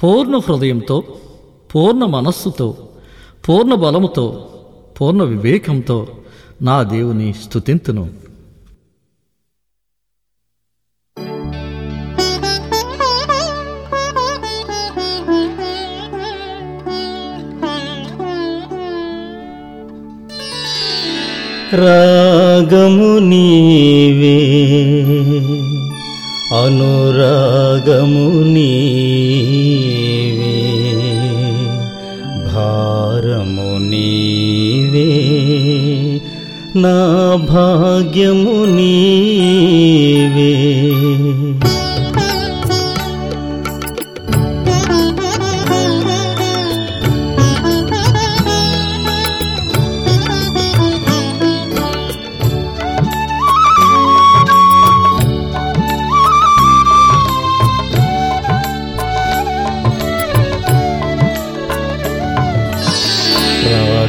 పూర్ణ హృదయంతో పూర్ణ మనస్సుతో పూర్ణ బలముతో పూర్ణ వివేకంతో నా దేవుని స్థుతింతును రాగము నీవే అనురాగము నీవే నా భాగ్యము నీవే.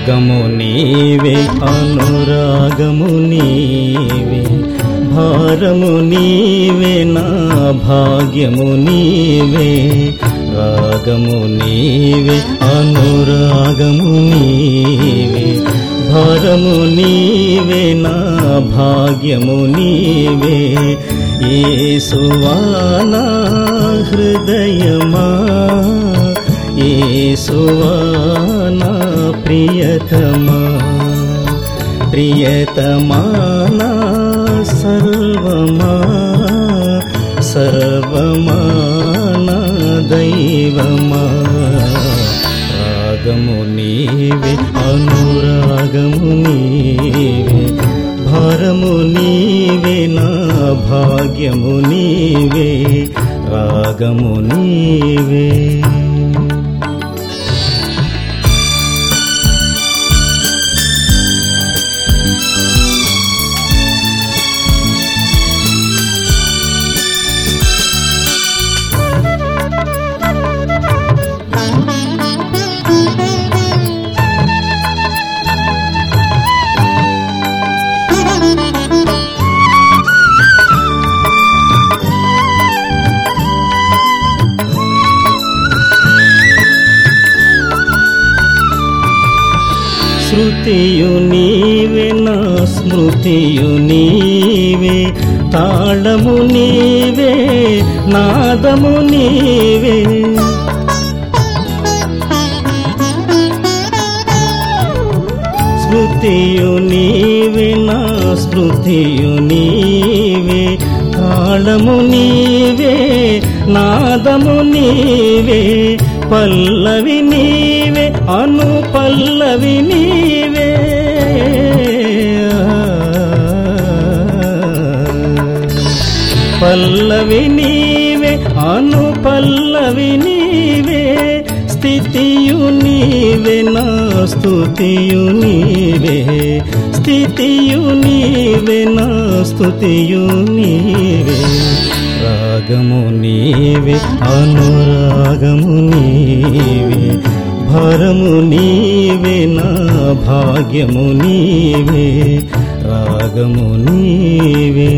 రాగము నీవే అనురాగము నీవే భారము నీవే నా భాగ్యము నీవే రాగము నీవే అనురాగము నీవే భారము నీవే నా భాగ్యము నీవే ఏ సువానా హృదయమా ఏసువానా ప్రియతమా ప్రియతమానా సర్వమా సర్వమానా దైవమా. రాగము నీవే అనురాగము నీవే భారము నీవే నా భాగ్యము నీవే రాగము నీవే. శృతియు నీవే నా స్మృతియు నీవే. తాళము నీవే నాదము నీవే. స్మృతియు నీవే నా స్మృతియు నీవే. తాళము నీవే నాదము నీవే. పల్లవి నీవే అను పల్లవి నీవే నా స్తుతియు నీవే స్థితియు నీవే నా స్థుతియు నీవే. రాగము నీవే అనురాగము నీవే భారము నీవే నా భాగ్యము నీవే రాగము నీవే.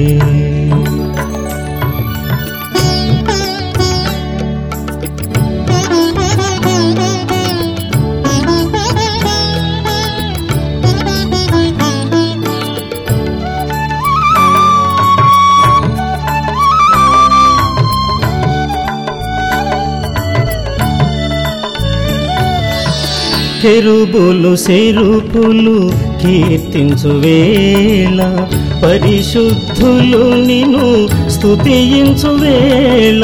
కెరుబులు సెరుపులు కీర్తించువేళ పరిశుద్ధులు నిన్ను స్థుతించువేళ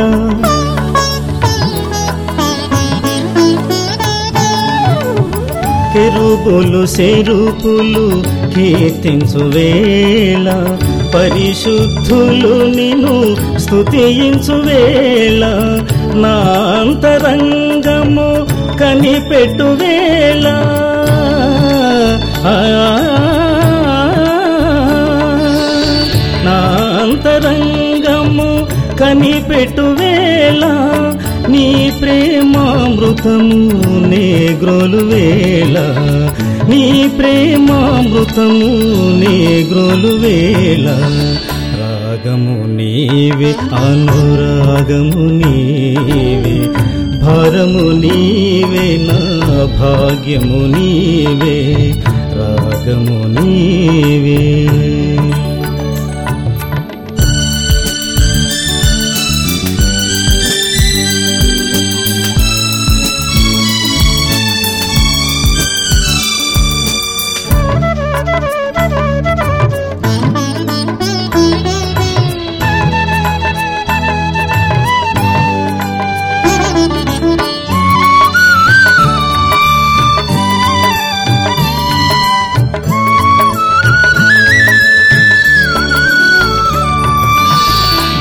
కెరుబులు సెరుపులు కీర్తించు పరిశుద్ధులు నిన్ను స్థుతించువేళ నా అంతరంగ కనిపెట్టు వేళ ఆ, నా అంతరంగము కనిపెట్టు వేళ నీ ప్రేమామృతము నే గ్రోలు వేళ నీ ప్రేమామృతము నే గ్రోలు వేళ రాగము నీవే అనురాగము నీవే భారము నీ భాగ్యము నీవే రాగము నీవే.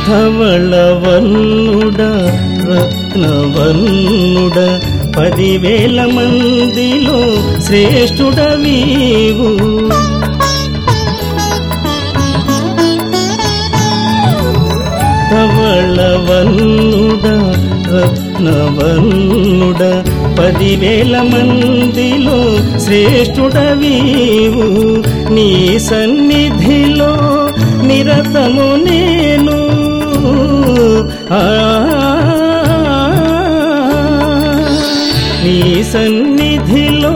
ధవళవన్నుడ రత్నవన్నుడ పదివేల మందిలో శ్రేష్ఠుడ శ్రేష్ఠుడవీవు. ధవళవన్నుడ రత్నవన్నుడ పదివేల మందిలో శ్రేష్ఠుడ శ్రేష్ఠుడవీవు. నీ సన్నిధిలో నిరతము నేను నీ సన్నిధిలో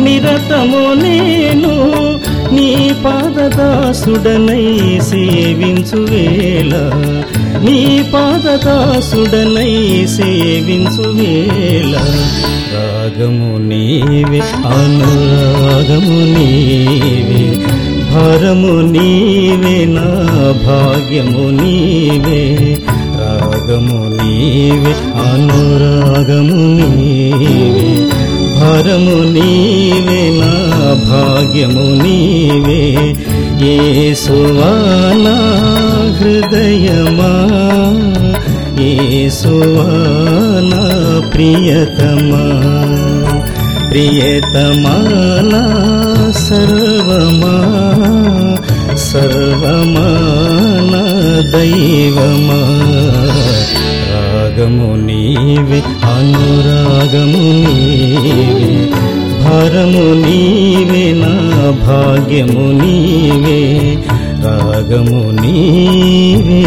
నిరతము నేను నీ పాదదాసుడనై సేవించువేళ నీ పాదదాసుడనై సేవించువేళ రాగము నీవే అనురాగము నీవే. భారము నీవే నా భాగ్యము నీవే. రాగము నీవే అనురాగము నీవే. భారము నీవే నా భాగ్యము నీవే. ఏసువానా హృదయమా? ఏసువానా ప్రియతమా? ప్రియతమానా సర్వమా? సర్వమానా దైవమా? రాగము నీవే అనురాగము నీవే. భారము నీవే నా భాగ్యము నీవే. రాగము నీవే.